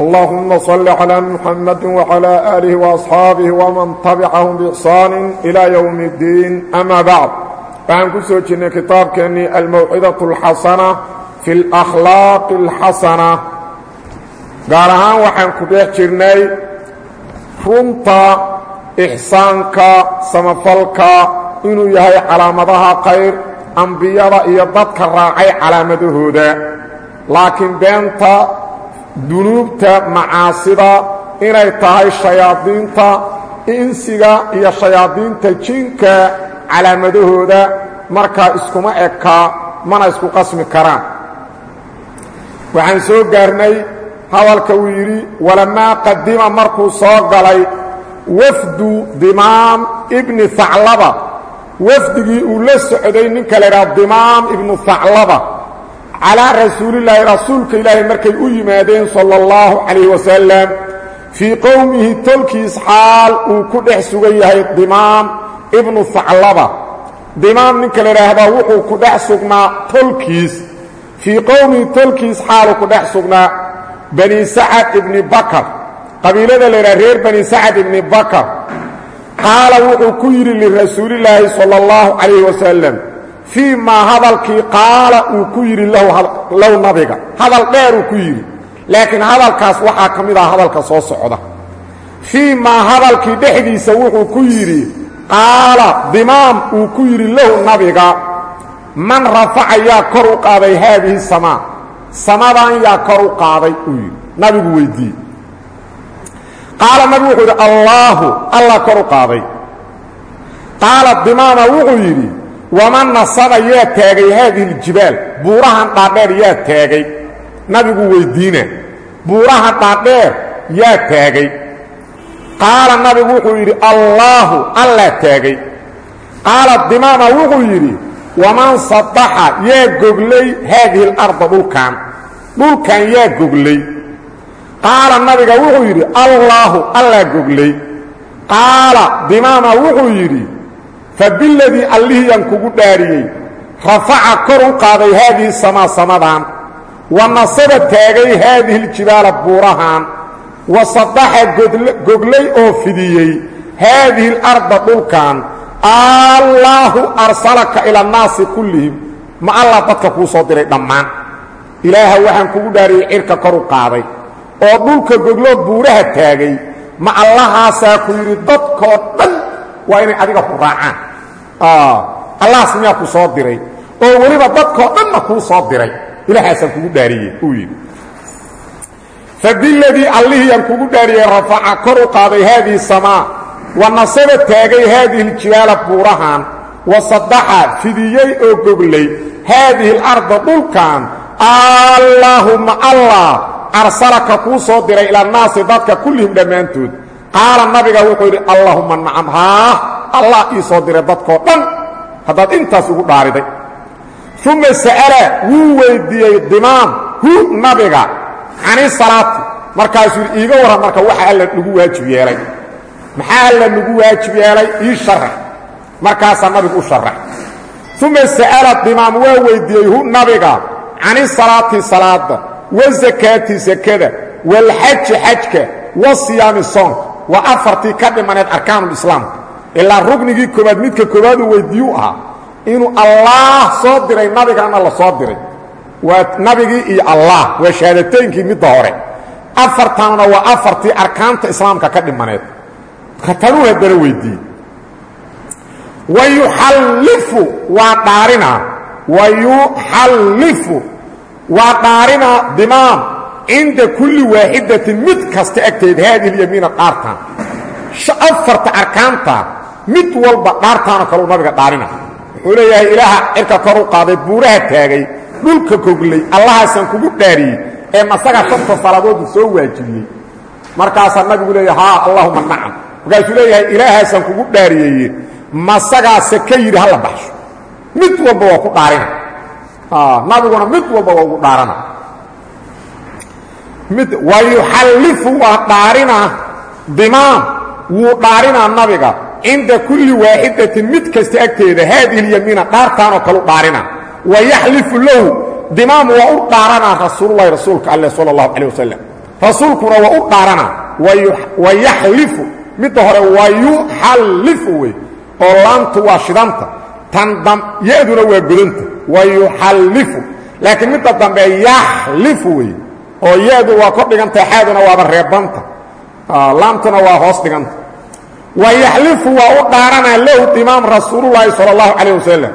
اللهم صل على محمد وعلى آله وأصحاabه ومن تبعهم بإحsaan إلى يوم الدين أmا bعd waxaan ku soo jirnay kitaabkeennii almawcidaة الxasنة في الأkhlaaq الxasنة gaar ahaan waxaan ku dhex jirnay runta إxsaanka samafalka inuu yahay calaamadaha khayr ambiyada iyo dadka raacay calaamadahooda laakiin beenta dunuubta macaasida inay tahay shayaadiinta insiga iyo shayaadiinta jinka calaamadahooda markaa iskuma eka mana isku qasmi karaan. Waxaan soo gaarnay hadalka uu yidhi walamaa qadima markuu soo galay wafdu dimaam ibni haclaba wafdigii uu la socday ninka la idhaha dimaam ibnu haclaba calaa rasuulilaahi rasuulka ilaahay markay u yimaadeen sala allahu calayh wasalam fii qowmihi tolkiis xaal uu ku dhex sugan yahay dimaam ibnu haclaba dimaam ninka la idhaahdaa wuxuu ku dhex sugnaa tolkiis fii qowmihi tolkiis xaaluu ku dhex sugnaa bani sacad ibni bakar. Qabiilada la idhaha reer bani sacad ibni bakar. Ku yidhi lirasuulilaahi sala allahu calayh fii maa hadalkii qaala uu ku yidhi low nabiga. Hadal dheer uu ku yidhi. Laakiin hadalkaas waxaa ka mid ah hadalka soo socda. Fii maa hadalkii dhexdiisa wuxuu ku yidhi qaala dimaam uu ku yidhi lahu nabiga man rafaca yaa kor u qaaday haadihi samaa? Samadan yaa kor u qaaday uu yidhi. Nabigu weyddiiye qaala nabigu wuxuu yidhi allaahu allah kor u qaaday. Qaala dimaama wuxuu yidhi waman nasaba yaa taagay haadihi aljibaal. Buurahan dhaadheer yaa taagay. Nabigu weyddiina buuraha dhaadheer yaa taagay. Qaala nabigu wuxuu yidhi allaahu allaa taagay. Qaala dimaama wuxuu yidhi waman sadaxa yaa goglay haadihi alarda dhulkan dhulkan yaa goglay. Qaala nabiga wuxuu yidhi allaahu allaa goglay. Qaala dimaama wuxuu yidhi fabiladii allihiyaan kugu dhaariyey rafaca kor u qaaday haadihi samaa samadan wa nasaba taagay haadihi aljibaala buurahan wa sadaxa goglay oo fidiyey haadihi alarda dhulkan allaahu arsalaka ila annaasi kullihim ma allah dadka kuu soo diray dhammaan. Ilaaha waxaan kugu dhaariyey cirka kor u qaaday oo dhulka gogloo buuraha taagay ma allahaasaa ku yidhi dadkoo dhan waa inay adiga ku raacaan. Allahaas miyaa ku soo diray. Oo weliba dadkoo dhanna kuu soo diray. Ilahaasaan kugu dhaariye uu yidhi. Fabiladii allihiyaan kugu dhaariyey rafaca kor u qaaday haadihi samaa wa nasaba taagay haadihi ljibaala buurahan wa sadaxa fidiyey oo goglay haadihi alarda dhulkan allaahumma allah arsalaka kuu soo diray ila naasi dadka kullihim dhammaantood qaala nabiga wuxuu yidhi allahuma nacam. Haa allah ii soo diray dadkoo dhan. Haddaad intaas ugu dhaariday. Uma sa'ala wuu weyddiiyey dimaam hu nabiga cani salaati. Markaasuu yidhi iiga warran marka waxa alla nagu waajib yeelay. Maxaa alla nagu waajib yeelay? Ii sharax markaasaa nabigu u sharax uma sa'ala dimaam waa weyddiiyey hu nabiga cani salaati salaadda sakada waalxaji xajka wa siyaami waa afartii ka dhimaneed arkaanulislaamka ilaa rugnigii koobaad midka koobaaduu weyddiiyuu ahaa inuu allaah soo diray nabigana la soo diray. Waa nabigii iyo allah waa shahaadataynkii midda hore. Afartanna waa afartii arkaanta islaamka ka dhimaneed. Tanuu haddana weyddiiyey wa yuxallifu waa dhaarinaa. Wa yuxallifu waa dhaarinaa dimaam cinda kulli waaxidatin mid kasta agteed haadihi lyamiina dhaartaan afarta arkaanta mid walba dhaartaanoo kaleu nabiga dhaarina wuxuu leeyahay ilaaha cirka kor u qaaday buuraha taagay dhulka koglay allahaasaan kugu dhaariyey ee masaga shanta salaadooduu soo waajibiyey. Markaasaa nabigu leeyahay haa allahuma nacam. Markaasuu leeyahay ilaahaasaan kugu dhaariyeeye masagaase ka yidhi hala baxsho. Mid walba waa ku dhaarina. Nabiguna mid walba waa ugu dhaarana wayuxallifu waa dhaarina dimaam wuu dhaarinaa nabiga cinda kulli waaxidatin mid kasta agteeda haadihi اlyamiina dhaartaanoo kalu dhaarina wayaxlifu lahu dimaam waa u dhaaranaa rasuululahi rasuulka alleh sal اllahu calيه wasalam rasuulkuna waa u dhaaranaa wayaxlifu midda hore wayuxallifu wey oo laamtu waa shidanta tan ya-duna waa godanta wayuxallifu laakiin midda dambe yaxlifu wey oo ya-du waa kor dhiganta xaaduna waaba reebanta. Laamtuna waa hoos dhiganta. Wayaxlifu waa u dhaaranaa lahu dimaam rasuululaahi sal اllahu calayh wasalam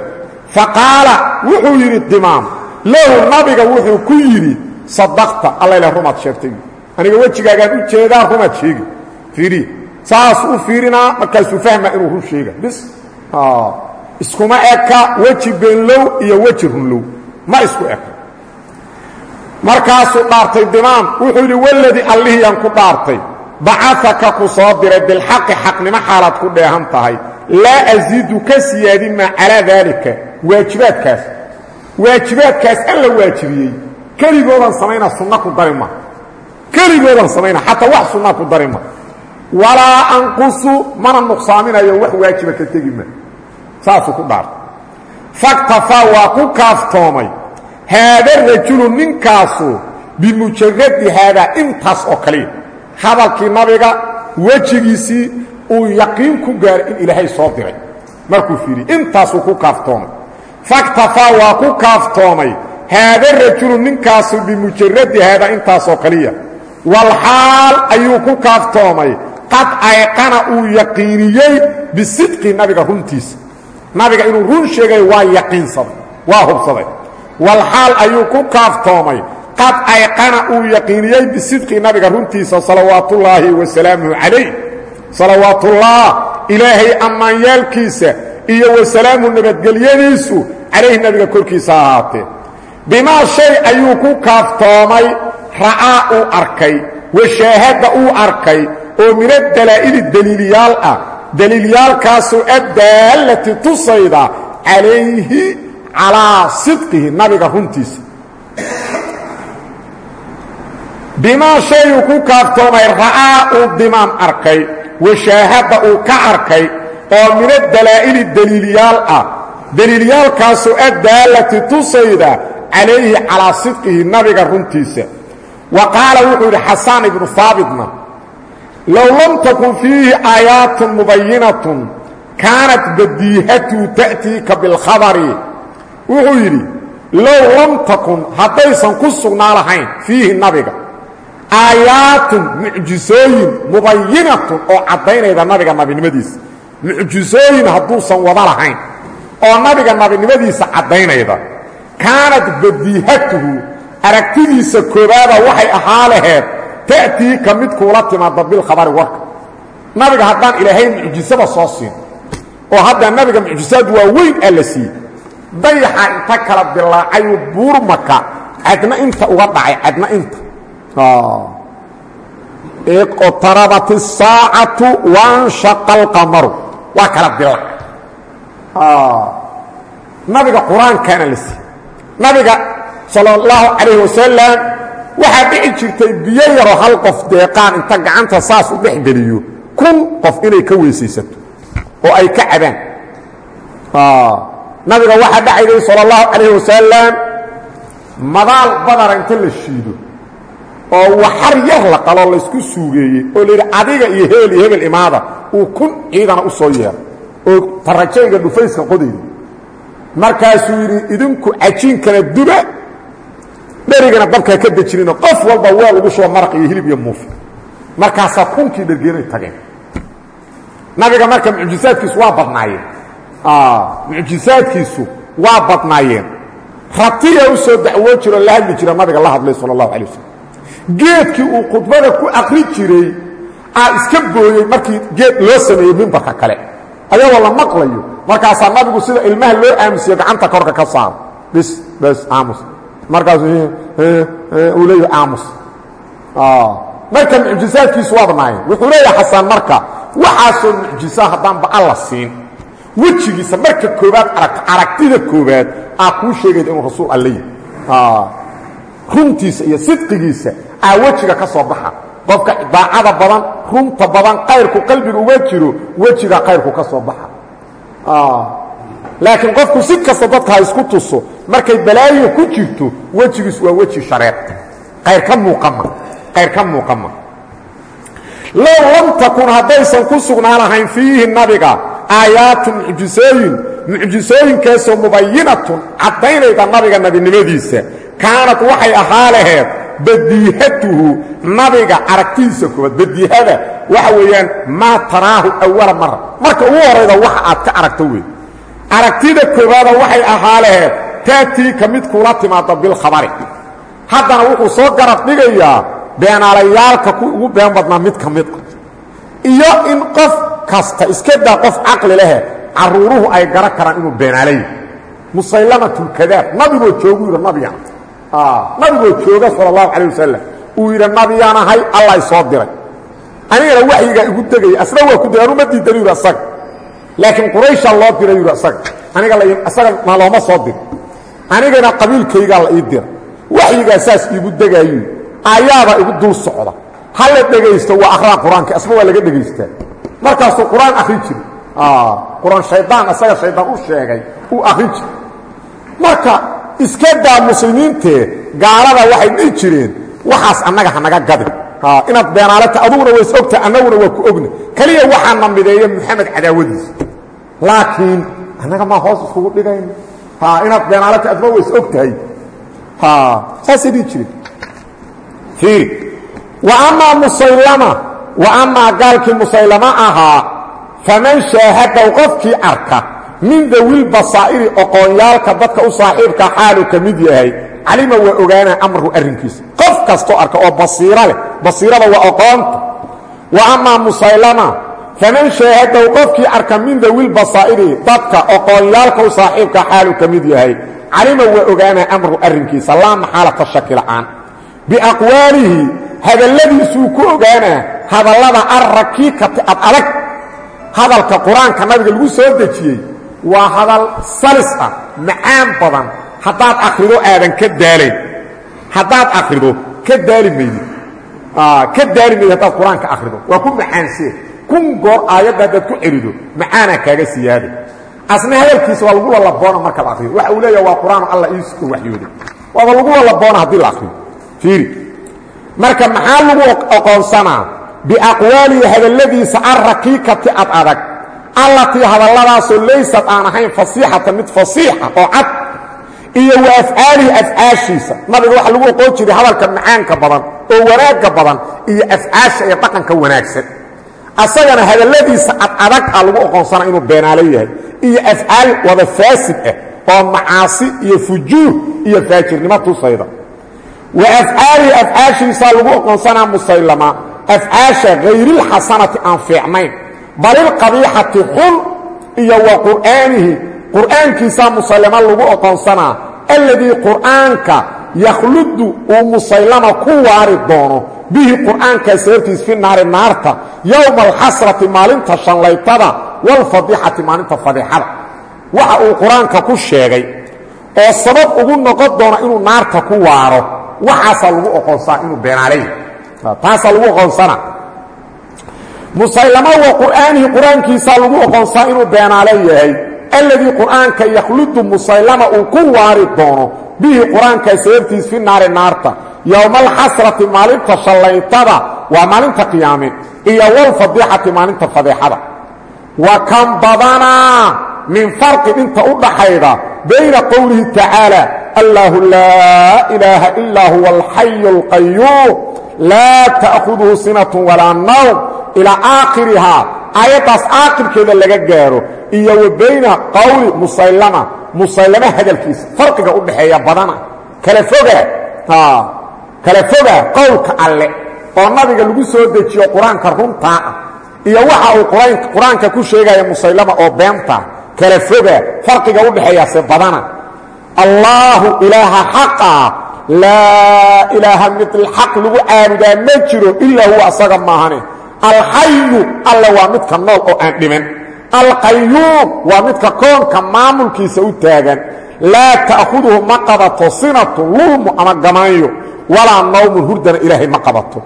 faqaala wuxuu yidhi dimaam lahu nabiga wuxuu ku yidhi sadaqta alla ilah rumaad sheegtay. Aniga wejigaagaan u jeedaa rumaad sheegi. Fiiriya saas u fiirinaa markaasuu fahma inuu run sheega. Bis. Iskuma eka weji beenlow iyo weji runlow. Ma isku eka markaasuu dhaartay dimaam wuxuu yidhi waladii allihiyaan ku dhaartay bacafaka ku soo diray bilxaqi xaqnimo xaalaad ku dheehan tahay. Laa asiidu ka siyaadin maa calaa daalika. Waajibaadkaas. Waajibaadkaas alla waajibiyey. Keligoodan samayna sunna ku dari ma. Keligoodan samayna xataa wax sunna ku dari ma. Walaa anqusu mana nuqsaaminayo wax waajiba ka tegi ma. Saasuu ku dhaartay. Faktafaa waa ku kaaftoomay haada rajulu ninkaasu bimujaradi haadaa intaas oo kaliya hadalkii nabiga wejigiisii uu yaqiin ku gaaray in ilaahay soo diray markuu fiiriy intaasuu ku kaaftoomay faktafaa waa ku kaaftoomay haada rajulu ninkaasu bimujaradi haadaa intaasoo kaliya walxaal ayuu ku kaaftoomay qad ayqana uu yaqiiniyey bisidqi nabiga runtiisa nabiga inuu run sheegay waa yaqiinsaday waa hubsaday walxaal ayuu ku kaaftoomay. Qad ayqana uu yaqiiniyey bisidqi nabiga runtiisa salawaatullaahi wasalaamuhu calayh. Salawaatullah ilaahay ammaanyaalkiisa iyo wasalaamu nabadgelyadiisu calayhi nabiga korkiisa ahaatee. Bimaa shay ayuu ku kaaftoomay ra'aa uu arkay washaahadda uu arkay oo min adalaa'ili daliilyaal ah. Daliilyaalkaasoo addaallati tusayda calayhi calaa sidqihi nabiga runtiisa. Bimaa shayuu ku kaaftoomay ra'aa uu dimaam arkay washaahadda uu ka arkay oo min adalaa'ili daliilyaal ah. Daliilyaalkaasoo addaallati tusayda calayhi calaa sidqihi nabiga runtiisa. Wa qaala wuxuu yidhi xasaan ibnu haabitna low lam takun fiihi aayaatun mubayinatun kaanat badiihatu ta'tiika bilkhabari wuxuu yidhi low lam takun haddaysan ku sugnaa lahayn fiihi nabiga. Aayaatun mucjisooyin mubayinatun oo caddaynayda nabiga nabinimadiisa mucjisooyin hadduusan wada lahayn oo nabiga nabinimadiisa caddaynayda. Kaanat badiihatuhu aragtidiisa koobaada waxay ahaa laheed ta'tiika mid kuula timaada bilkhabari warka. Nabiga haddaan ilaahay mucjisaba soo siin oo hadda nabiga mucjisaad waa weyn aa la siiyey dayaxa inta kala dilaacayuu buurmaka cadna inta uga dhacay cadna inta iqtarabat الsaacatu wanshaqa اlqamaru waa kala dilaac nabiga qur-aankaana la siiyey nabiga salى اllahu calayh wasalam waxaa dhici jirtay biyo yaroo hal qof deeqaan inta gacanta saas u dhex geliyo kun qof inay ka weysaysato oo ay ka cabaan nabiga waxaa dhacayday salى اllahu calayh wasalam madaal badara inta la shiido oo waxar yar la qaloo laysku suugeeyey oo la yidhi adiga iyo hebel iyo hebel imaada uu kun ciidana u soo yeeray oo tarajayga dhufayska qodayda. Markaasuu yidhi idinku cajiinkana duba dherigana dabkaa ka dejinino qof walba weel ugu shuba maraq iyo hilib iyo muufi markaasaa kunkii dhergeenay tageen. Nabiga marka mucjisaadkiisu waa badnaayeen mucjisaadkiisu waa badnaayeen. Ratiya u soo dacwoo jiroo la hadli jira nabiga la hadlay sala allahu alay wasalam geedkii uu khudbada ku akri jiray aa iska booyey markii geed loo sameeyey mimbarka kale. Ayagoo la maqlayo markaasaa nabigu sida ilmaha loo aamusiyo gacanta korka ka saaro bis bes aamus. Markaasu uu leeyahay aamus. Marka mucjisaadkiisu waa badnaayeen. Wuxuu leeyahay xasan marka waxaasoo mucjisa haddaanba alla siin wejigiisa marka koobaad aragto aragtida koobaad aa kuu sheegayda inuu rasuul alle yahy runtiisa iyo sidqigiisa aa wejiga ka soo baxa. Qofka daacada badan runta badan kayrku qalbiga uga jiro wejiga kayrku ka soo baxa. Laakiin qofku si kasta dadka ha isku tuso markay balaayo ku jirto wejigiis waa weji shareer. Ayr ka muuqama qayr ka muuqama low lam takun haddaysan ku sugnaan lahayn fiihi nabiga aayaatun mucjisooyin mucjisooyinkaasoo mubayinatun caddaynayda nabiga nebinimadiisa. Kaanad waxay ahaa laheed badiihatuhu nabiga aragtidiisa koobaad badiihada. Waxa weeyaan maa taraahu awala mara marka ugu horayda waxa aad ka aragto wey aragtida koobaada waxay ahaa laheed taatii ka mid kuula timaada bilkhabari haddana wuxuu soo garab dhigayaa beenaalayaalka ku ugu been badnaa mid ka mid ah iyo in qof kasta iska daa qof caqli lehe caruuruhu ay garan karaan inuu beenaalay. Musallamatulkadaab nabigoo joogu yidhi nabiyan ah, nabigoo jooga sala allahu calah wasalam uu yidhi nabiyaanahay alla i soo diray. Anigana waxyigaa igu degaya asna waa ku dega anuma diidan yidhi asaga. Laakiin qurayshaa loo diray yidhi asaga. Aniga asaga na looma soo dir anigana qabiilkaygaa la ii dira. Waxyigaa saas iigu degaayu aayaabaa igu dul socda ha la dhegaysto waa akraa qur'aanka asna waa laga dhegaystaa markaasuu qur'aan akri jiri qur'aan shaydaan asaga shaydaan u sheegay uu akri jiri marka iska daa muslimiintee gaalada waxay dhihi jireen waxaas annaga hanaga gadin. Inaad beenaalata aduguna ways ogtahay annaguna waa ku ogna. Keliya waxaana mideeya moxamed cadaawadiisa laakiin annaga maa hoos iskugu dhigayna inaad beenaalata adma ways og tahay saasay dhihi jireen. Iiri amaa musaylama wa amaa gaalkii musaylama ahaa faman shaahadaw qofkii arka min dawil basaa'iri oqoonyaalka dadka u saaxiibka xaaluu ka mid yahay calima waa ogaana amru arrinkiisa. Qof kastoo arka oo basiiro leh basiirada waa oqoonta. Wa amaa musaylama faman shaahadaw qofkii arka min dawil basaa'iri dadka oqoonyaalka u saaxiibka xaaluu ka mid yahay calima waa ogaana amru arrinkiisa. Laa maxaalata shaki la'aan. Biaqwaalihi hadalladiisuu ku ogaanaa hadallada arrakiikati ad adag. Hadalka qur'aanka nabiga lagu soo dejiyey waa hadal salis ah macaan badan. Haddaad akhrido aadan ka daalayn haddaad akhrido ka daali maydid ka daali maydid haddaad qur'aanka akhrido. Waa ku macaansee kun goor aayadda haddaad ku celido macaanaa kaaga siyaada asna hadalkiisa waa lagu lalaboona marka la akriyo waxa uu leeyaha waa qur'aan alla iisku waxyooday. Waaba lagu lalaboona haddii la akriyo fiiri marka maxaa lagu oqoonsanaa? Biaqwaalihi hadalladiisa arrakiikati ad adag. Allatii hadalladaasoo laysad aan ahayn fasiixatan mid fasiixa oo cad. Iyo wa afcaalihi afcaashiisa nabiga waxa lagu oqoon jiray hadalka macaanka badan oo wanaagga badan iyo afcaasha ee dhaqanka wanaagsan. Asagana hadalladiisa ad adag a lagu oqoonsana inuu beenaalo yahay. Iyo afcaal wada faasid ah oo macaasi iyo fujuur iyo faajirnimo tusayda wa afcaalihi afcaashiisaa lagu oqoonsanaa musaylama afcaasha hayrilxasanati aan fiicnayn. Balilqabiixati xun iyo wa qur'aanihi qur'aankiisaa musaylama lagu oqoonsanaa alladii qur'aanka yakhludu uu musaylama ku waari doono. Bihi qur'aankaa sababtiis fi naari naarta yowma alxasrati maalinta shallaytada waalfadixati maalinta fadixada waxa uu qur'aanka ku sheegay oo ugu noqon doona inuu naarta ku waaro waxaasaa lagu oqoonsaa inuu beenaalay taasaa lagu oqoonsana musaylama wa qur'aanihi qur'aankiisaa lagu oqoonsaa inuu beenaale yahay alladii qur'aanka yakhludu musaylama uu ku waari doono bihi sababtiis fi naari naarta yowma alxasrati maalinta shallaytada waa maalinta qiyaame iyo walfadixati maalinta fadeexada wa kan badanaa min farqin inta u dhaxayda bayna qowlihi tacaala allahu laa ilaaha ilaa huwa alxayu اlqayuum laa ta'khuduhu sinatu walaa nawm ilaa aakhirihaa aayaddaas aakhirkeeda laga gaaro iyo wa bayna qowli musaylama musaylama hadalkiisa farqiga u dhaxeeya badana kala foga kala foga qowlka alle oo nabiga lagu soo dejiyo qur'aanka runtaa ah iyo waxa uu qur'aanka ku sheegaya musaylama oo beentaa kala allaahu ilaaha xaqa laa ilaaha midl xaq lagu caabudaa ma jiro ilaa huwa asaga maahane. Alxayu alle waa midka nool oo aan dhiman. Alqayuum waa midka koonka maamulkiisa u taagan. Laa ta'khuduhu ma qabato sinatu lulmu ama gamaanyo walaa nawmun hurdana ilaahay ma qabato.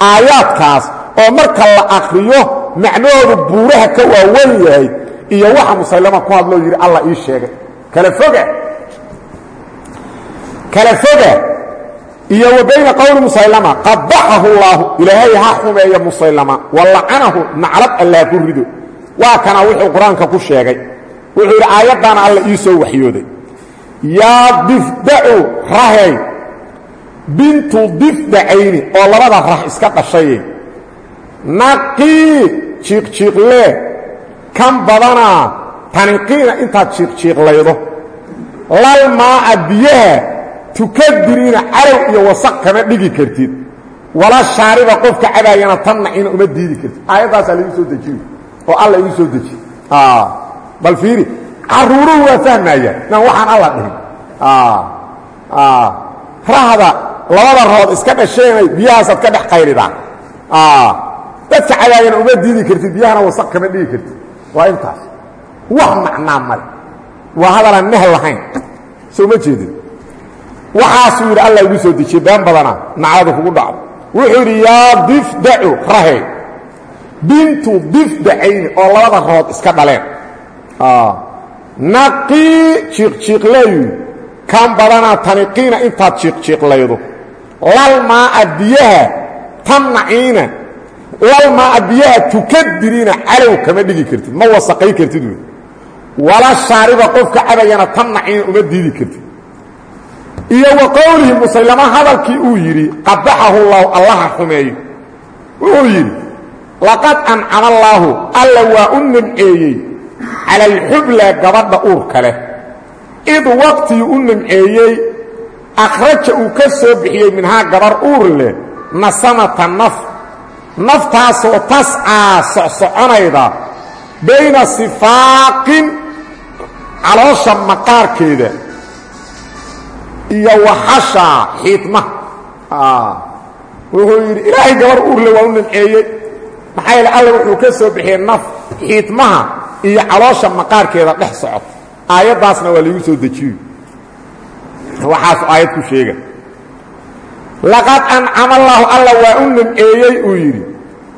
Aayaadkaas oo marka la akriyo macnahoodu buuraha ka waawan yahay iyo waxa musaylama ku hadloo yidhi alla ii sheegay. Kala foga kala foga iyo wa bayna qowli musaylama qabaxahu llaahu ilaahay ha xumeeya musaylama wa lacanahu naclad allaa ku rido. Waa kana wuxuu qur'aanka ku sheegay. Wuxuu yidhi aayaddaana alla ii soo waxyooday. Yaa difdacu rahey bintu difdacayni oo labada rah iska dhashaye. Naqii jiiqjiiqlee kan badanaa taniqiina intaad jiiqjiiqlaydo lal maa'a biyaha tukadiriina calow iyo wasaq kama dhigi kartid. Wala shaariba qofka cabaayana tannaciina uma diidi kartid. Aayaddaasaa laigu soo dejiyo oo alla igu soo dejiye bal fiiri caruuruhu waa fahmayaan inaan waxaan alla dhihin. Rahda labada rood iska dhasheenay biyahaasaad ka dhex qayridaan dadka cabaayana uma diidi kartid biyahana wasaq kama dhigi kartid. Waa intaas. Wax macnaa male. Waa hadalaan neh lahayn. Soo ma jeedin waxaasuu yidhi alla igu soo dejiyey been badana nacladu kugu dhacdo wuxuu yidhi yaa difdacu rahe bintu difdacayni oo labada rood iska dhaleen. Naqii jiiqjiiqleeyu kan badanaa taniqiina intaad jiiqjiiqlaydo lal maa'a biyaha tamnaciina lal maa'a biyaha tukadiriina calow kama dhigi kartid ma wasaqay kartid wey wala shaariba qofka cabayana tamnaciina uma diidi kartid iyo wa qowlihi musaylama hadalkii uu yidhi qabaxahu llahu allaha xumeeyo wuxuu yidhi laqad ancama allaahu alla waa u nimceeyey cala alxubla gabadha uurka leh. Id waqtigii u nimceeyey akhraja uu ka soo bixiyey minhaa gabar uur leh nasamata naf. Naftaasoo tascaa socsoconayda bayna sifaaqin caloosha maqaarkeeda iyo waxashaa xiidmaha wuxuu yidhi ilaahay gabar uurle waa u nimceeyey. Maxaa yeele alla wuxuu ka soo bixiyey naf xiidmaha iyo caloosha maqaarkeeda dhex socota aayaddaasna waa laigu soo dejiyo. Waxaasu aayad ku sheega. Laqad ancama allaahu alla waa u nimceeyey uu yidhi.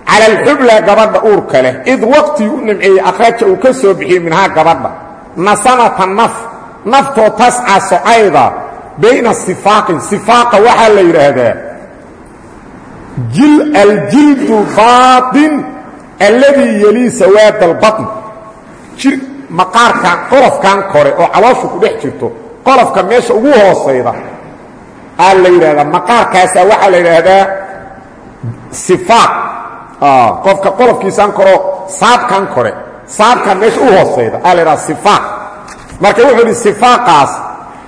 Cala alxubla gabadha uurka leh id waqtii u nimceeyey akhraja uu ka soo bixiyey minhaa gabadha. Nasamata naf naftoo tasca socayda bayna sifaaqin sifaaqa waxaa la yidhaahdaa aljildu baaطin alladii yelii sawaad albaطn jir maqaarkan qolofkan kore oo calooshu ku dhex jirto qolofka meesha ugu hoosayda aa la yidhahdaa maqaarkaasaa waxaa la yidhaahdaa sifaaq. Qofka qolofkiisaan koroo saabkan kore saabkan meesha u hoosayda aa la yidhahdaa sifaaq. Marka wuxuu idhi sifaaqaas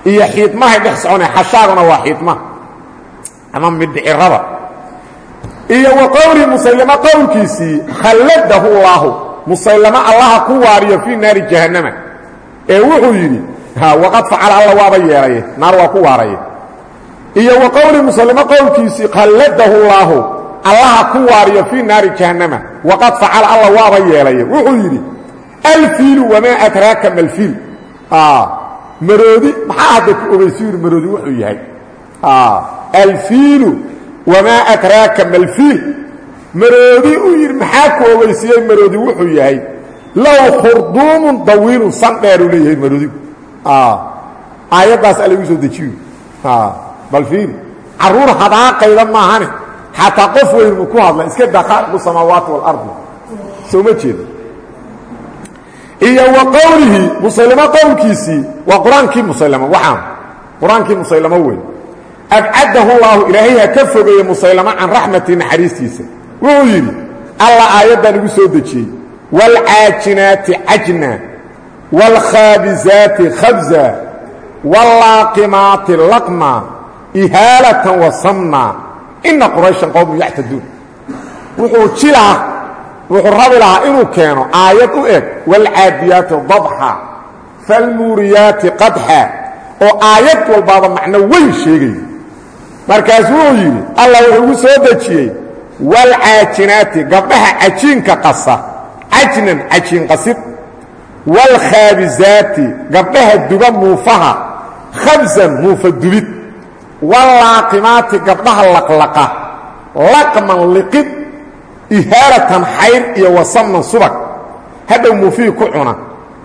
iyo xiidmahay dhex soconay xashaaduna waa xiidmaha ama midhicirada iyo wa qowlii musaylamo qowlkiisii khalladahu llaahu musaylamo allaha ku waariyo fii naari jahannama. Ee wuxuu yidhi waqad facala alla waaba yeelaye naar waa ku waaraye. Iyo wa qowlii musaylamo qowlkiisii khalladahu llaahu allaha ku waariyo fii naari jahannama. Waqad facala alla waaba yeelaye. Wuxuu yidhi alfiilu wamaa adraaka malfiil maroodi maxaa hadda ku ogeysu yidhi maroodi wuxuu yahay? Alfiilu wamaa adraaka malfiil. Maroodi uu yidhi maxaa ku ogeysiiyey maroodi wuxuu yahay? Low khurduumun dawiilun san dheeruu leeyahay maroodigu aayaddaas alagu soo dejiyo. Bal fiiri carruur hadaaqayda maahane. Xataa qof weyn mu ku hadla iska daa khaaliqu samaawaati waalardi soo ma jeeda iyo wa qowlihi musaylamo qowlkiisii waa qur'aankii musaylamo waxaan. Qur'aankii musaylamo weyn. Abcadahu llaahu ilaahay ha ka fogeeye musaylamo can raxmati naxariistiisa. Wuxuu yidhi alla aayaddan igu soo dejiyey. Waalcaajinaati cajna waalkhaabizaati khabza wallaaqimaati laqma ihaalatan wasamna ina qurayshan qowmun wuxuu jilaa wuxuu rabi lahaa inuu keeno aayad u eg waalcaadiyaati dabxa faalmuuriyaati qadxa oo aayad walbaaba macno weyn sheegaya markaas wuxuu yidhi allah wuxuu ugu soo dejiyey waalcaajinaati gabdhaha cajiinka qasa cajnan cajiin qasid waalkhaabisaati gabdhaha duba muufaha khabsan muufa dubid wallaaqimaati gabdhaha laqlaqa laqman liqid ihaaratan xayr iyo wasamnan subag. Hadhow muufihii ku cuna.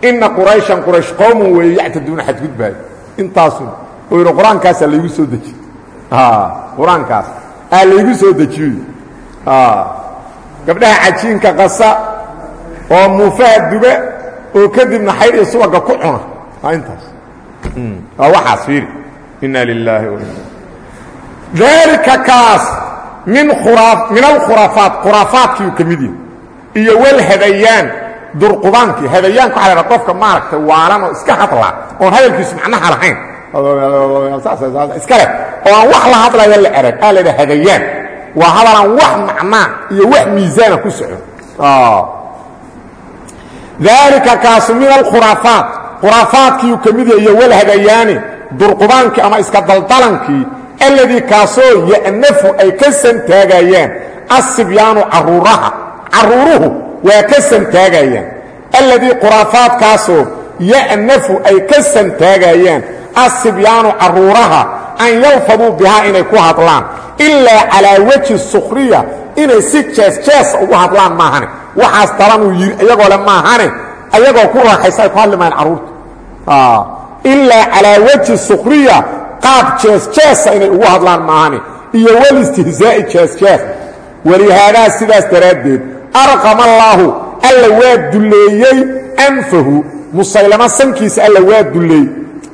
Inna qurayshan quraysh qowman weeye yactaduuna xadgudbaayo intaasu oo yidhi qur'aankaasaa laygu soo dejiye qur'aankaas aa laygu soo dejiyo gabdhaha cajiinka qasa oo muufaha duba oo kadibna xayr iyo subaga ku cuna. Waa intaas. Waa waxaas fiiri. Inna lilaahi wa daalika kaas min alkhuraafaat khuraafaadkiiu ka mid yahi iyo walhadayaan durqubaankii. Hadayaanka waxa la qofka maaragtay waalan oo iska hadlaa oon hadalkiisu macnaha lahayn. Iska leh oo aan wax la hadlaya la erag aa la dhaha hadayaan. Waa hadalaan wax macnaa iyo wax miisaana ku socon daalika kaasu min alkhuraafaat khuraafaadkiiu ka mid yahay iyo walhadayaani durqubaankii ama iska daldalankii alladii kaasoo ya'nafu ay ka santaagayaan asibyaanu caruuraha caruuruhu waa ka santaagayaan alladii khuraafaadkaasoo ya'nafu ay ka santaagayaan asibyaanu caruuraha an yalfaduu bihaa inay ku hadlaan. Ilaa calaa wejhi sukhriya inay si jees jeesa ugu hadlaan maahane. Waxaas dalanuu yidhi iyagoo le maahane ayagoo ku raaxaysa ay ku hadli mahayn carruurta ilaa calaa wejhi sukhriya qaab jees jeesa inay ugu hadlaan maahane iyo walistihzaa'i jees jees. Walihaadaa sidaas daraaddeed arqama allaahu alla waa dulleeyey anfahu. Musaylamo sankiisa alla waa dulleeyey.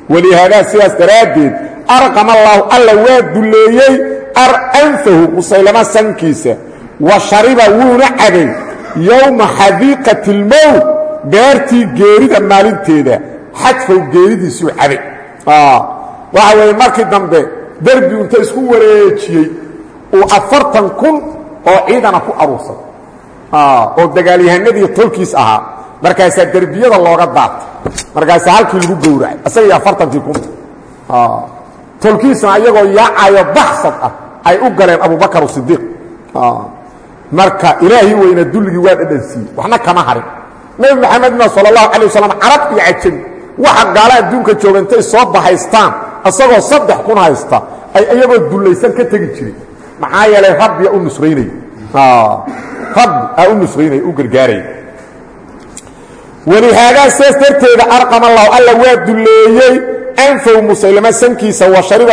Walihaadaa sidaas daraaddeed arqama allaahu alla waa dulleeyey anfahu musaylamo sankiisa. Wa shariba wuuna cabay yowma xadiiqati اlmowt beertii geerida maalinteeda. Xadfow geeridiisuu cabay waxa weeye markii dambe derbi inta isku wareejiyey uu afartan kun oo ciidana ku aruursaday oo dagaalyahanadii tolkiis ahaa. Markaasaa derbiyada looga daatay. Markaasaa halkii lagu gowracay. Isagii afartankii kun. Tolkiisna iyagoo yaacayo baxsad ah ay u galeen abubakar sidiiq. Marka ilaahi weyna dulligii waa dhadhansiiyey waxna kama harin. Nebi maxamedna sal اlahu alay wasalam carab iyo cajabi waxa gaala adduunka jooga intay soo bahaystaan isagoo saddex kun haysta ay iyagoo dullaysan ka tegi jiray. Maxaa yeelay rabbiya u nusraynaya rabbi u nusraynaya u gargaaraya walihaadaa sidaas darteeda arqama allahu alla waa dulleeyey anfow musaylamo sankiisa wa shariba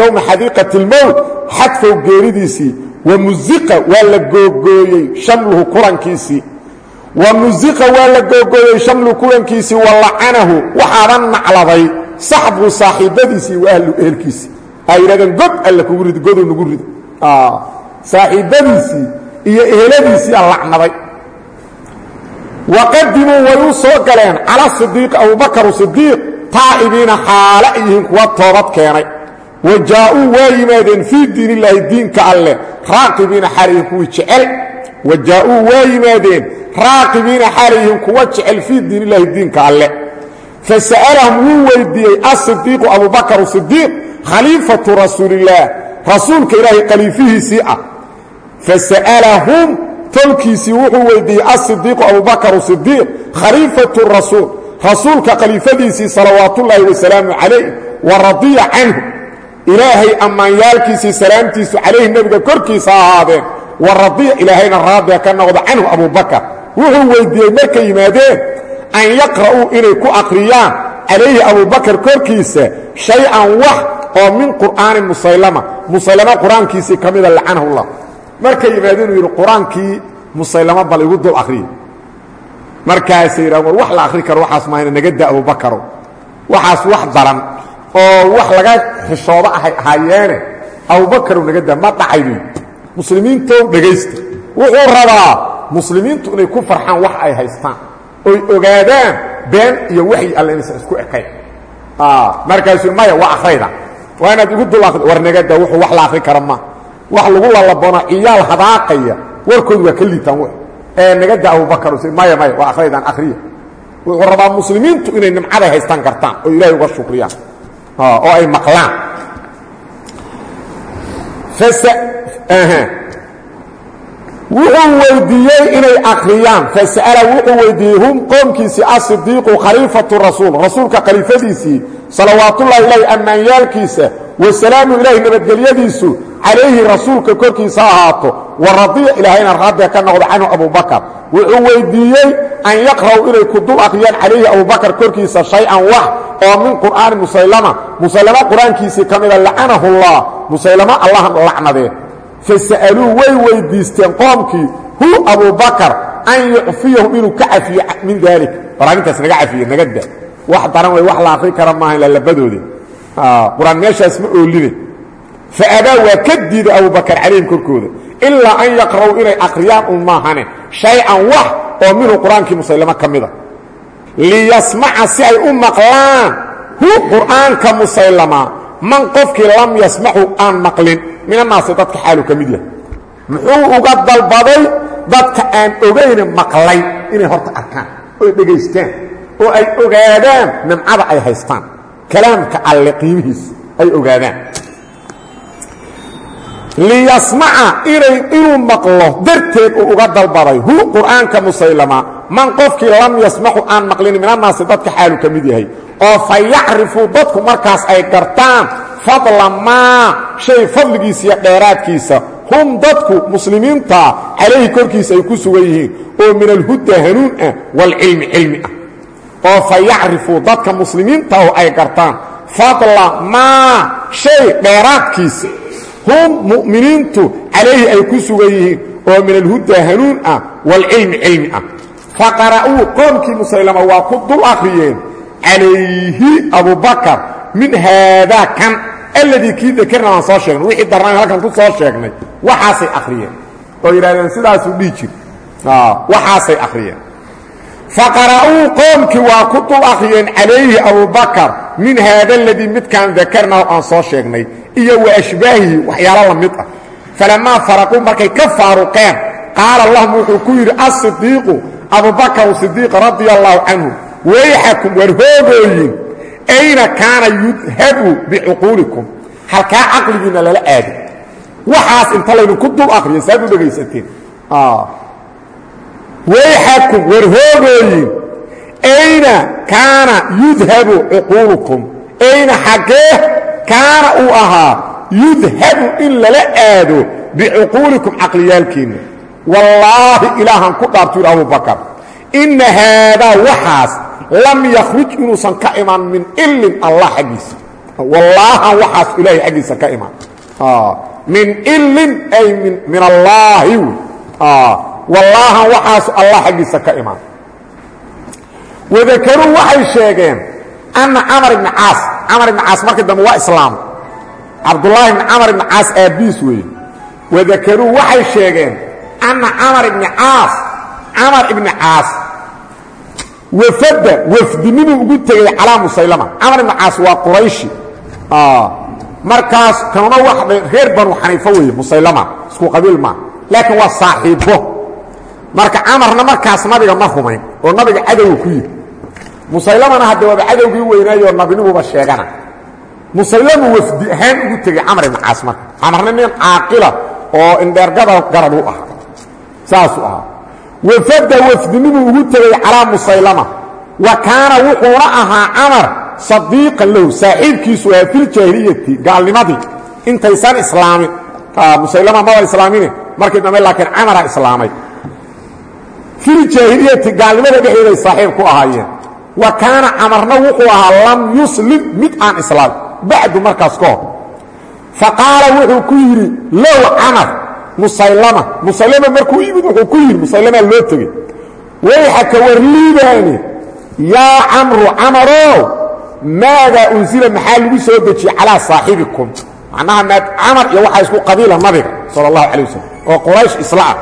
yowma xadiiqati اlmowt xadfow geeridiisii. Wa musiqa waa la googooyey shamluhu kulankiisii. Wa musiqa waa la googooyey shamluhu kulankiisii wa lacanahu nacladay saxbu saaxiibadiisii wa ahlu ehelkiisii ay yidhahdeen god alla kugu rido goduu nagu rido saaxiibadiisii iyo eheladiisii a lacnaday. Waqadimuu way u soo galeen cala sidiiq abubakar sidiiq taa'ibiina xaale ay yihiin kuwa toobad keenay. Wa jaa'uu waa yimaadeen fii diin illaahi diinka alleh raaqibiina xaalayihiin kuwii jecel. Wa jaa'uu waa yimaadeen raaqibiina xaalayihiin kuwa jecel fii diin illaahi diinka alleh fasa'alahum wuu weydiiyey asidiiqu abubakar sidiiq khaliifatu rasuulillaah rasuulka ilaahay khaliifihiisii ah fasa'alahum tolkiisii wuxuu weydiiyey asidiiqu abubakar sidiiq khaliifatu rasuul rasuulka khaliifadiisii salawaatullaahi wasalaamu calayh wa radiya canhu ilaahay ammaanyaalkiisii salaamtiisu calayhi nebiga korkiisa ahaadeen wa radiya ilaahayna raadiya ka noqdo canhu abubakar wuxuu weydiiyey markay yimaadeen an yaqra'uu inay ku akhriyaan calayhi abubakar korkiisa shay-an wax oo min qur'aani musaylama musaylama qur'aankiisii ka mida lacanahullah markay yimaadeen uu yidhi qur'aankii musaylamo bal igu dul akhriya markaasay yidhahan war wax la akhri karo waxaas mahayna naga da abubakarow waxaas wax daran oo wax laga xishoodo ahay ahaayeene abubakarow naga da ma dhacay buy muslimiintow dhegaysta wuxuu rabaa muslimiintu inay ku farxaan wax ay haystaan oy ogaadaan been iyo waxyi alle inaysan isku ekayn markaasuu maya waa akhrayda waa inaad igu dul akhri war naga da wuxuu wax la akhri kara ma. Wax lagu lalabono ciyaal hadaaqaya warkoodu waa ka liitaan w ee naga da abubakar maya maya waa akhraydan akhriya. Wuxuu rabaa muslimiintu inay nimcaday haystaan kartaan oo ilaahay uga shukriyaan. Oo ay maqlaan wuxuu weydiiyey inay akriyaan fasa'ala wuxuu weydiiyey hum qoomkiisii asidiiqu khaliifatu rasuul. Rasuulka khaliifadiisii salawaatullahi ilahi ammaanyaalkiisa wasalaamu ilaahi nabadgelyadiisu calayhi rasuulka korkiisa ahaato wa radiya ilaahayna raadee ka noqdo canhu abubakar wuxuu weydiiyey an yaqra'u inay ku dul akhriyaan calayhi abubakar korkiisa shay-an wax oo min qur'aani musaylama musaylama qur'aankiisii ka mida lacanahu llah musaylama allah lacnadee fasa'aluu way weydiisteen qoomkii hu abubakar an yucfiyahum inuu ka cafiyo min daalik war arrintaas naga cafiye naga da wax daran wey wax la akri kara maaha lalabadoode qur'aan meeshaas ma ooline faabaa waa ka diiday abubakar calayhim korkooda ilaa an yaqra'uu inay akriyaan un maahane shay-an wax oo minhu qur'aankii musaylamo ka mida liyasmaca si ay u maqlaan hu qur'aanka musaylama man qofkii lam yasmacu aan maqlin. Min annaasi dadka xaalu ka mid yahay. Muxuu uga dalbaday dadka aan ogayna maqlay inay horta arkaan oy dhegaystaan oo ay ogaadaan. Nimcada ay haystaan. Kalaamka alle qiimihiisa ay ogaadaan. Liyasmaca inuu maqlo darteed uu uga dalbaday. Hu qur'aanka musaylama. Man qofkii lam yasmaxu aan maqlin min annaasi dadka xaalu ka mid yahay oo fa yacrifuu dadku markaas ay gartaan fadla maa shay fadligiisa iyo dheeraadkiisa. Hum dadku muslimiintaa calayhi korkiisa ay ku sugan yihiin oo min alhuda hanuun ah waalcilmi cilmi ah. Oo fa yacrifuu dadka muslimiintaah ay gartaan fadla maa shay dheeraadkiisa. Hum mu'miniintu calayhi ay ku sugan yihiin oo min alhuda hanuun ah waalcilmi cilmi ah. Faqara'uu qoomkii musaylama waa ku dul akhriyeen calayhi abubakar min haadaa kan alladii kii dakarna aan soo sheegnay wixii darnaan halkan ku soo sheegnay waxaasay akhriyeen. Oo yidhahdeen sidaasuu dhihi jir waxaasay akhriyeen. Faqara'uu qoomkii waa ku dul akhriyeen calayhi abubakar min haada aladii midkaan dakarnahu aan soo sheegnay iyo wa ashbaahihi waxyaalo la mid ah. Falammaa faraquu markay ka faaruqeen qaala lahum wuxuu ku yidhi asidiiqu abubakar sidiiq radia allaahu wayxakum war hoogooyin ayna kaana yudhabu bicuquulikum. Halkaa caqligiinna lala aadi waxaas inta laydinku dul akriyo saad u dhegaysateen. Wayxakum war hoogooyin ayna kaana yudhabu cuquulukum ayna xaggee kaana uu ahaa yudhabu in lala aado bicuquulikum caqliyaalkiinna. Wallaahi ilaahan ku dhaartu yidhi abubakar inna haadaa waxaas lam yakhruj inuusan ka imaan min ilin allah xaggiisa. Wallaahan waxaas ilaahay xaggiisa ka imaan. Min ilin ay min allaahi. Wy wallaahan waxaas allah xaggiisa ka imaan. Wadakaruu waxay sheegeen anna camar ibni caas camar ibni caas markii dambe waa islaam. Cabdullaahi ibni camar ibni caas aabbiis weeye. Wadakaruu waxay sheegeen anna camar ibni caas camar ibni caas wafadda wafdinimuu ugu tegey calaa musaylama. Camar ibni caas waa qurayshi. Markaas kanuna wax reer banu xaniifo weeye musaylama isku qabiil maa laakiin waa saaxiibbo marka camarna markaas nabiga ma rumayn oo nabiga cadowga ku yidhi musaylamana hadde waaba cadowgii weynaayoo nabinimuba sheegana. Musaylamu wafdi ahaan ugu tegey camar ibni caas marka. Camarna nin caaqila oo indheergada garab u ahaa saasuu ahaa wafadda wafdinimuu ugu tegey calaa musaylama. Wa kaana wuxuuna ahaa camar sadiiqan lahu saaxiibkiisu ahaa filjaahiliyati gaalnimadii. Intaysan islaamin. Musaylama maba islaamine? Markii dambe laakiin camara islaamay. Filjaahiliyati gaalnimada dhexeeday saaxiib ku ahaayeen. Wa kaana camarna wuxuu ahaa lam yuslim mid aan islaamin bacdu markaas ka hor. Wuxuu ku yidhi low camar musaylama. Musaylama markuu yimid wuxuu ku yidhi musaylamaa loo tegey wayxaka warliibaani yaa camru camarow maadaa unsila maxaa lagu soo dejiyey calaa saaxibikum? Macnaha maad camar iyo waxaa isku qabiila nabiga sala allahu calay wasalam oo quraysh isla ah.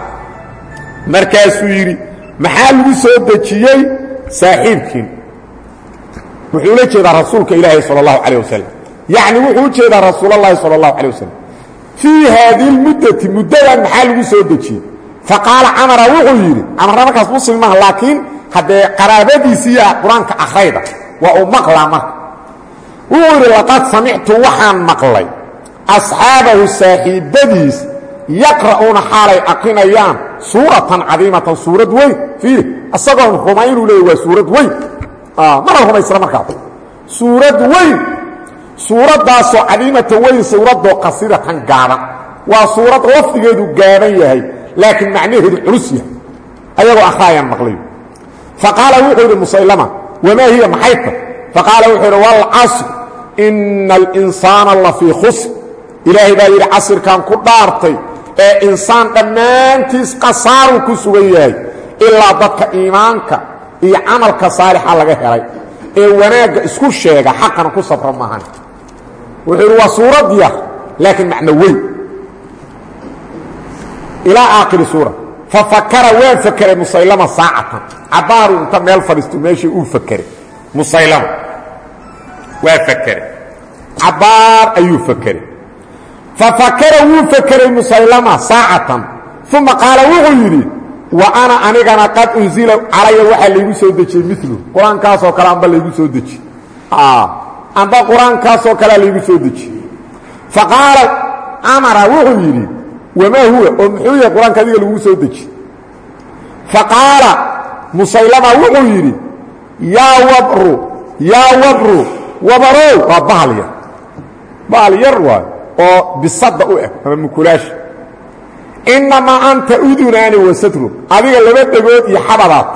Markaasuu yidhi maxaa lagu soo dejiyey saaxiibkiin? Wuxuu ula jeedaa rasuulka ilaahi sala allahu calayh wasalam yacni wuxuu u jeedaa rasuulallahi sala allahu calay wasalam fii haadihi lmuddati muddadan maxaa lagu soo dejiyey? Fa qaala camara wuxuu yidhi camarna markaas muslim maaha laakiin haddee qaraabadiisiiya qur'aanka akhrayda waa uu maqlaa marka. Wuxuu yidhi laqad samictu waxaan maqlay asxaabahu saaxiibbadiis yaqra'uuna xaalay aqrinayaan suuratan cadiimatan suurad weyn. Fiiri isagoon rumaynuu leeya waa suurad weyn. Mana rumaysna markaas. Suurad weyn suuraddaasoo cadiimatan weyn suuradoo qasiratan gaaban waa suurad lafdigeedu gaaban yahay laakiin macnaheedu culus yahay. Ayagoo akhraayaan maqlayo faqaala wuxuu yidhi musaylama wamaa hiya maxayta? Faqaala wuxuu yidhi walcasr ina alinsaana la fii khusr. Ilaahay baa yidhi casirkan ku dhaartay ee insaan dhammaantiis qasaaruu ku sugan yahay ilaa dadka iimaanka iyo camalka saalixa laga helay. Ee wanaagga isku sheega xaqana ku sabra maahan wuxuu yidhi waa suurad yar laakiin macno weyn. Ilaa aakhiri suura. Fafakara waa fakeray musaylama saacatan. Cabaaru inta meel fadhiisto meeshii uu fakeray musaylama waa fakeray cabaar ayuu fakeray fafakara wuu fakeray musaylama saacatan. Uma qaala wuxuu yidhi wa ana anigana qad unzila calaya waxaa laygu soo dejiyey milu qur'aankaasoo kale amba laygu soo dejiye amba qur'aankaasoo kalea laygu soo dejiye. Faqaala camara wuxuu yidhi huwa? oo muxuu adiga lagu soo dejiye. Faqaala musaylama wuxuu yidhi wabru yaa wabru wabarow. Waa bahal yar. Bahal oo bisada u eg ama mukulaasha innamaa anta udunaani wasadrun adiga laba dhegood iyo xabadaad.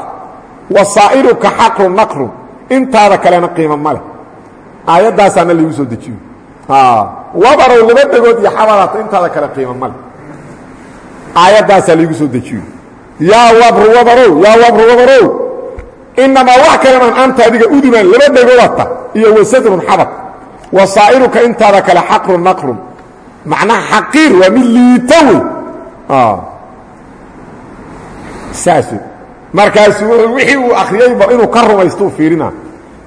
Wasaa'iruka xaqrun naqrun. Intaada kalena qiimo ma leh aayaddaasaana laygu soo dejiyo. Wabarow laba dhegood iyo xabadaad intaada kale qiimo ma leh aayaddaasaa laygu soo dejiyo. Yaa wabru wabarow yaa wabru wabarow innamaa wax kaleman anta adiga udunaan laba dhegoodata iyo wasadrun xabad. Wasaa'iruka intaada kale xaqrun naqrun macnaha xaqiir waa mid liito wey. Saas markaasuu wixii uu akhriyeyba inuu ka rumaystuu fiirina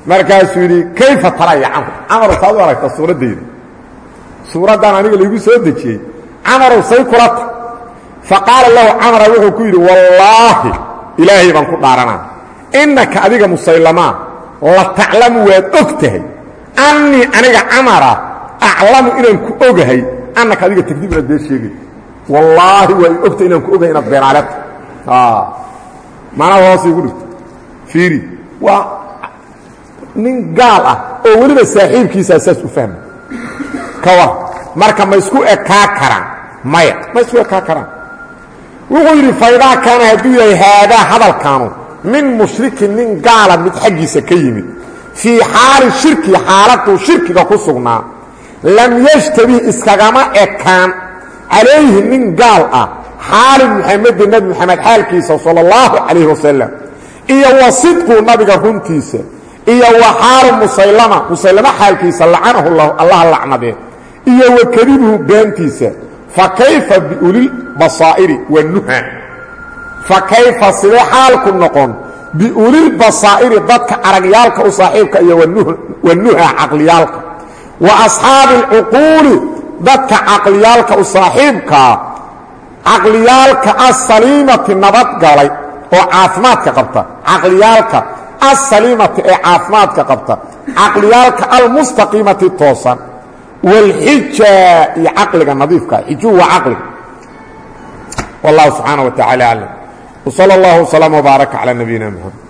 markaasuu yidhi kayfa tara ya camar camarow saad u aragta suuraddayda suuraddan aniga laygu soo dejiyey. Camarow say kula ta faqaala lahu camara wuxuu ku yidhi wallaahi ilaahay baan ku dhaaranaa. Innaka adiga musaylamaa la taclamu waad og tahay. Annii aniga camara aclamu inaan ku ogahay. Annaka adiga tegdib inaad been sheegay. Wallaahi waa ogtahay inaan ku ogahay inaad beenaaleta macnaha hoos igu dhigto fiiri. Waa nin gaal ah oo weliba saaxiibkiisaa saas u fahma ka war marka ma isku ekaa karaan? Maya ma isku ekaa karaan. Wuxuu yidhi faydaa kaana hadduu yahay haadaa hadalkaanu min mushrikin nin gaala mid xaggiisa ka yimid. Fii xaali shirki xaaladuu shirkiga ku sugnaa. Lam yashtabih iskagama ekaan. Calayhi nin gaal ah xaali muxamedin nebi moxamed xaalkiisa sala allahu calayhi wasalam iyo wa sidquu nabiga runtiisa iyo wa xaalu musaylama musaylama xaalkiisa lacanahu llahu allaha lacnadee iyo wa kadibuhu beentiisa. Fa kayfa biulilbasaa'iri wanuha fa kayfa sidee xaalku noqon? Biulilbasaa'iri dadka aragyaalka u saaxiibka iyo wanuha caqliyaalka. Wa asxaabi alcuquuli dadka caqliyaalka u saaxiibkaa caqliyaalka asaliimati nabadgalay oo caafimaadka qabta caqliyaalka asaliimati ee caafimaadka qabta caqliyaalka almustaqiimati toosan wاlxija iyo caqliga nadiifka xijuu waa caqliga wallahu subxaanaه wa taعala aclam wslى اllah وslm وbaaraka calى nabiyina mxamed